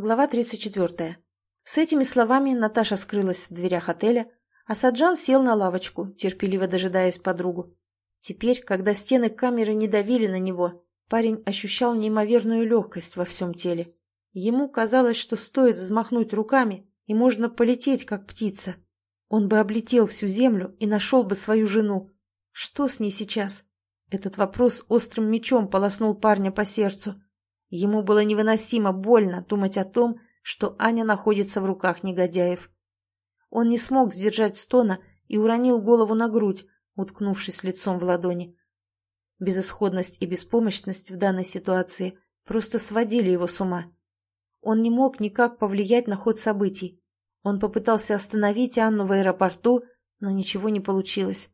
Глава 34. С этими словами Наташа скрылась в дверях отеля, а Саджан сел на лавочку, терпеливо дожидаясь подругу. Теперь, когда стены камеры не давили на него, парень ощущал неимоверную легкость во всем теле. Ему казалось, что стоит взмахнуть руками, и можно полететь, как птица. Он бы облетел всю землю и нашел бы свою жену. Что с ней сейчас? Этот вопрос острым мечом полоснул парня по сердцу. Ему было невыносимо больно думать о том, что Аня находится в руках негодяев. Он не смог сдержать стона и уронил голову на грудь, уткнувшись лицом в ладони. Безысходность и беспомощность в данной ситуации просто сводили его с ума. Он не мог никак повлиять на ход событий. Он попытался остановить Анну в аэропорту, но ничего не получилось.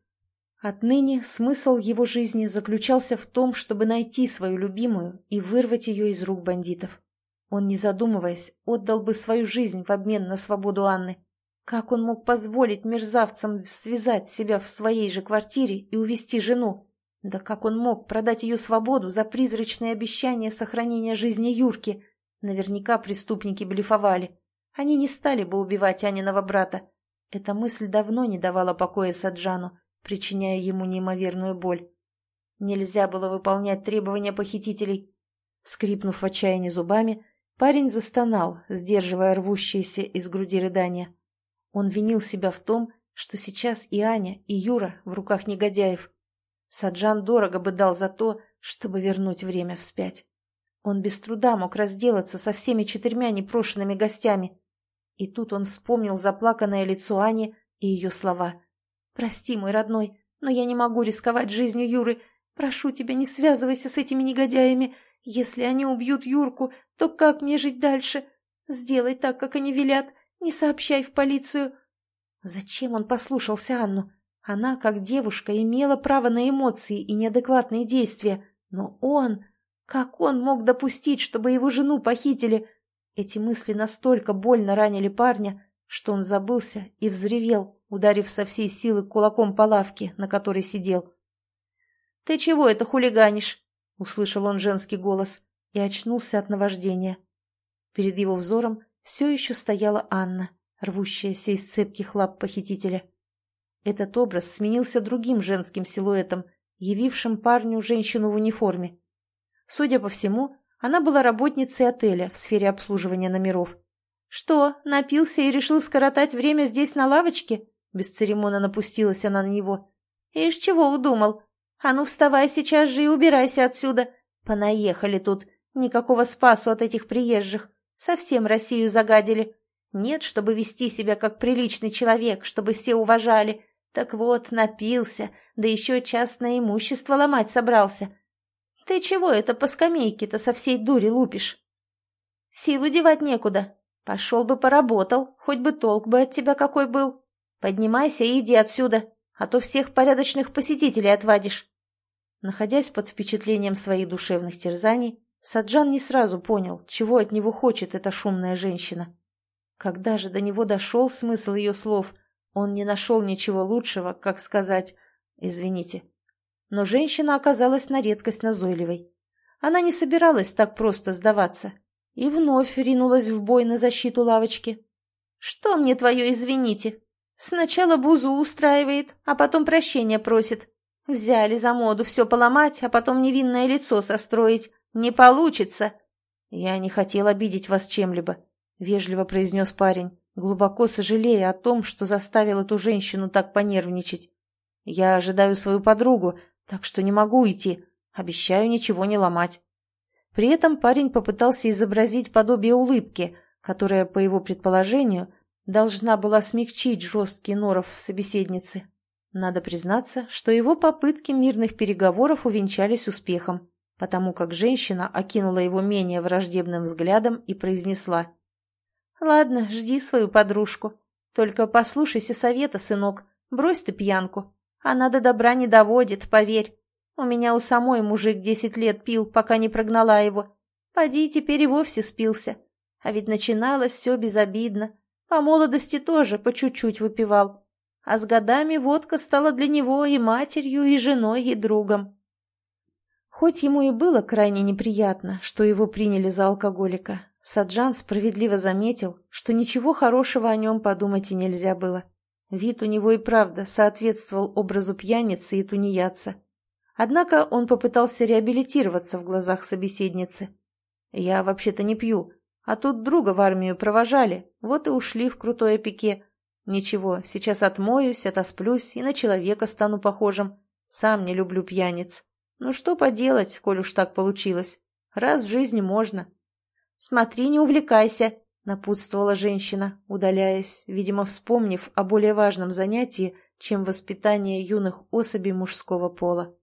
Отныне смысл его жизни заключался в том, чтобы найти свою любимую и вырвать ее из рук бандитов. Он, не задумываясь, отдал бы свою жизнь в обмен на свободу Анны. Как он мог позволить мерзавцам связать себя в своей же квартире и увести жену? Да как он мог продать ее свободу за призрачные обещания сохранения жизни Юрки? Наверняка преступники блефовали. Они не стали бы убивать Аниного брата. Эта мысль давно не давала покоя Саджану, причиняя ему неимоверную боль. Нельзя было выполнять требования похитителей. Скрипнув в отчаянии зубами, парень застонал, сдерживая рвущиеся из груди рыдания. Он винил себя в том, что сейчас и Аня, и Юра в руках негодяев. Саджан дорого бы дал за то, чтобы вернуть время вспять. Он без труда мог разделаться со всеми четырьмя непрошенными гостями. И тут он вспомнил заплаканное лицо Ани и ее слова. «Прости, мой родной, но я не могу рисковать жизнью Юры. Прошу тебя, не связывайся с этими негодяями. Если они убьют Юрку, то как мне жить дальше? Сделай так, как они велят, не сообщай в полицию. Зачем он послушался Анну? Она, как девушка, имела право на эмоции и неадекватные действия. Но он... Как он мог допустить, чтобы его жену похитили? Эти мысли настолько больно ранили парня, что он забылся и взревел, ударив со всей силы кулаком по лавке, на которой сидел. «Ты чего это хулиганишь?» — услышал он женский голос и очнулся от наваждения. Перед его взором все еще стояла Анна, рвущаяся из цепких лап похитителя. Этот образ сменился другим женским силуэтом, явившим парню женщину в униформе. Судя по всему, она была работницей отеля в сфере обслуживания номеров. «Что, напился и решил скоротать время здесь на лавочке?» Бесцеремонно напустилась она на него. «Ишь, чего удумал? А ну вставай сейчас же и убирайся отсюда. Понаехали тут. Никакого спасу от этих приезжих. Совсем Россию загадили. Нет, чтобы вести себя как приличный человек, чтобы все уважали. Так вот, напился, да еще частное имущество ломать собрался. Ты чего это по скамейке-то со всей дури лупишь? Силу девать некуда. Пошел бы поработал, хоть бы толк бы от тебя какой был. Поднимайся и иди отсюда, а то всех порядочных посетителей отвадишь. Находясь под впечатлением своих душевных терзаний, Саджан не сразу понял, чего от него хочет эта шумная женщина. Когда же до него дошел смысл ее слов, он не нашел ничего лучшего, как сказать «извините». Но женщина оказалась на редкость назойливой. Она не собиралась так просто сдаваться и вновь ринулась в бой на защиту лавочки. «Что мне твое «извините»? Сначала бузу устраивает, а потом прощения просит. Взяли за моду все поломать, а потом невинное лицо состроить. «Не получится!» «Я не хотел обидеть вас чем-либо», — вежливо произнес парень, глубоко сожалея о том, что заставил эту женщину так понервничать. «Я ожидаю свою подругу, так что не могу идти. Обещаю ничего не ломать». При этом парень попытался изобразить подобие улыбки, которая, по его предположению, должна была смягчить жесткий норов собеседницы. Надо признаться, что его попытки мирных переговоров увенчались успехом потому как женщина окинула его менее враждебным взглядом и произнесла. «Ладно, жди свою подружку. Только послушайся совета, сынок. Брось ты пьянку. Она до добра не доводит, поверь. У меня у самой мужик десять лет пил, пока не прогнала его. Поди, теперь и вовсе спился. А ведь начиналось все безобидно. По молодости тоже по чуть-чуть выпивал. А с годами водка стала для него и матерью, и женой, и другом. Хоть ему и было крайне неприятно, что его приняли за алкоголика, Саджан справедливо заметил, что ничего хорошего о нем подумать и нельзя было. Вид у него и правда соответствовал образу пьяницы и тунеядца. Однако он попытался реабилитироваться в глазах собеседницы. «Я вообще-то не пью, а тут друга в армию провожали, вот и ушли в крутое пике. Ничего, сейчас отмоюсь, отосплюсь и на человека стану похожим. Сам не люблю пьяниц. Ну что поделать, коль уж так получилось. Раз в жизни можно». «Смотри, не увлекайся», — напутствовала женщина, удаляясь, видимо, вспомнив о более важном занятии, чем воспитание юных особей мужского пола.